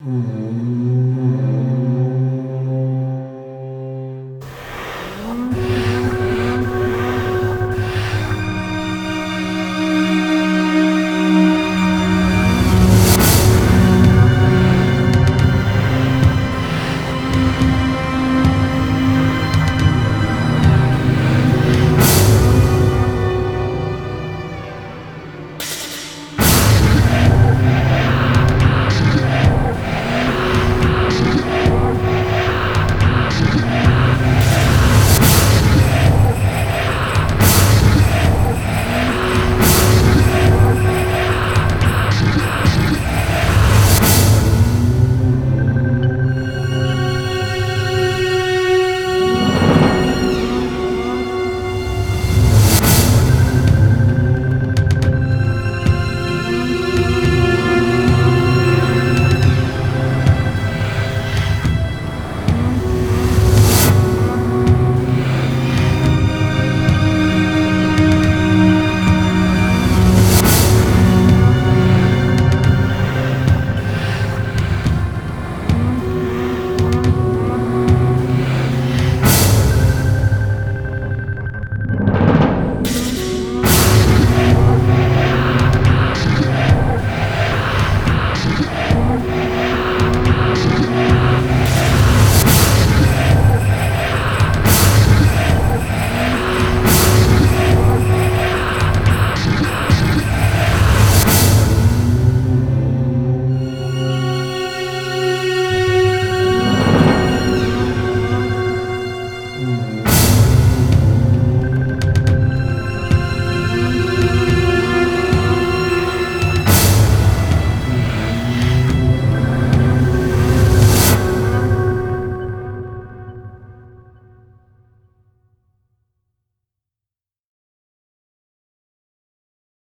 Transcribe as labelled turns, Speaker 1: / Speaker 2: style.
Speaker 1: Mm-hmm.